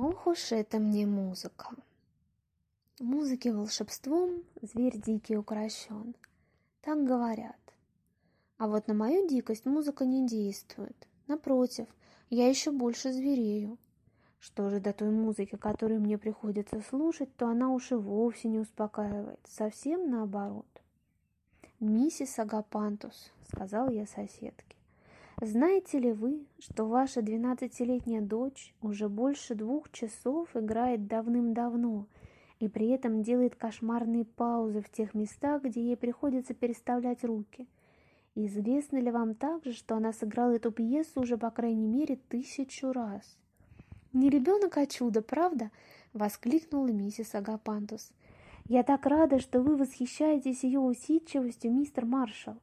Ох уж эта мне музыка. Музыке волшебством зверь дикий укращен. Так говорят. А вот на мою дикость музыка не действует. Напротив, я еще больше зверею. Что же до той музыки, которую мне приходится слушать, то она уж и вовсе не успокаивает. Совсем наоборот. «Миссис Агапантус», — сказал я соседке. Знаете ли вы, что ваша двенадцатилетняя дочь уже больше двух часов играет давным-давно и при этом делает кошмарные паузы в тех местах, где ей приходится переставлять руки? Известно ли вам также, что она сыграла эту пьесу уже по крайней мере тысячу раз? «Не ребенок, а чудо, правда?» — воскликнула миссис Агапантус. «Я так рада, что вы восхищаетесь ее усидчивостью, мистер Маршалл.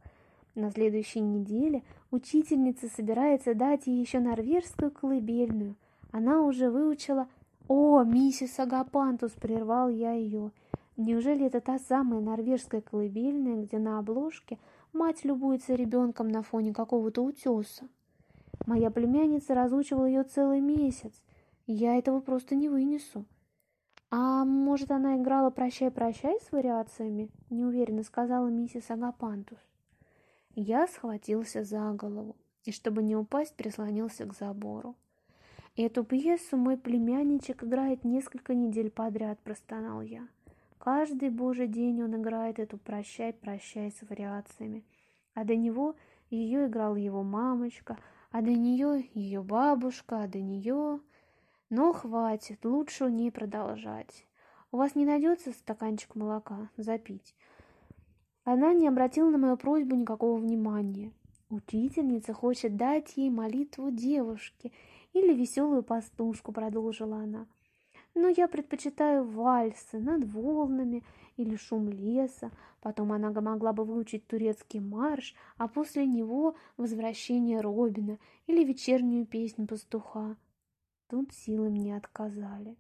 На следующей неделе учительница собирается дать ей еще норвежскую колыбельную. Она уже выучила... О, миссис Агапантус, прервал я ее. Неужели это та самая норвежская колыбельная, где на обложке Мать любуется ребенком на фоне какого-то утеса. Моя племянница разучивала ее целый месяц. Я этого просто не вынесу. А может, она играла «Прощай, прощай» с вариациями? Неуверенно сказала миссис Агапантус. Я схватился за голову и, чтобы не упасть, прислонился к забору. «Эту пьесу мой племянничек играет несколько недель подряд», – простонал я. «Каждый божий день он играет эту «Прощай, прощай» с вариациями. А до него ее играла его мамочка, а до нее ее бабушка, а до нее... Но ну, хватит, лучше у ней продолжать. У вас не найдется стаканчик молока запить?» Она не обратила на мою просьбу никакого внимания. «Учительница хочет дать ей молитву девушке или веселую пастушку», — продолжила она. «Но я предпочитаю вальсы над волнами или шум леса. Потом она могла бы выучить турецкий марш, а после него возвращение Робина или вечернюю песню пастуха». Тут силы мне отказали.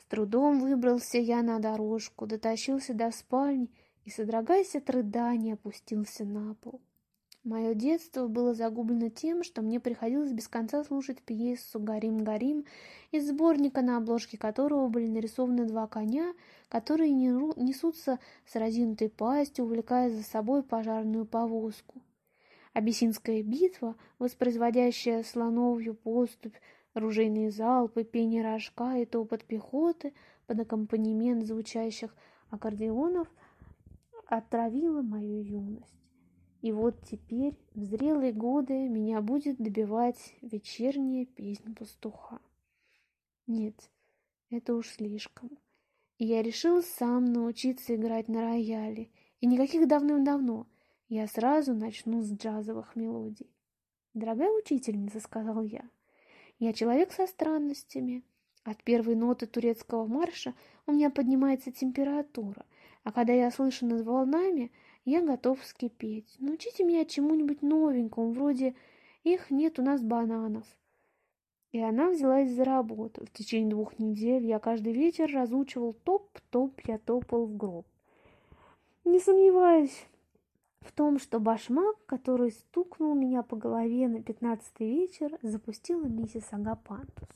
С трудом выбрался я на дорожку, дотащился до спальни — и, содрогаясь от рыдания, опустился на пол. Мое детство было загублено тем, что мне приходилось без конца слушать пьесу Гарим-Гарим из сборника, на обложке которого были нарисованы два коня, которые несутся с разинутой пастью, увлекая за собой пожарную повозку. Абиссинская битва, воспроизводящая слоновью поступь, ружейные залпы, пение рожка и топот пехоты под аккомпанемент звучащих аккордеонов – отравила мою юность. И вот теперь, в зрелые годы, меня будет добивать вечерняя песня пастуха. Нет, это уж слишком. И я решил сам научиться играть на рояле. И никаких давным-давно. Я сразу начну с джазовых мелодий. «Дорогая учительница», — сказал я, — «я человек со странностями. От первой ноты турецкого марша у меня поднимается температура — а когда я слышу над волнами, я готов вскипеть. Научите меня чему-нибудь новенькому, вроде «Их нет у нас бананов». И она взялась за работу. В течение двух недель я каждый вечер разучивал топ-топ, я топал в гроб. Не сомневаюсь в том, что башмак, который стукнул меня по голове на пятнадцатый вечер, запустила миссис Агапантус.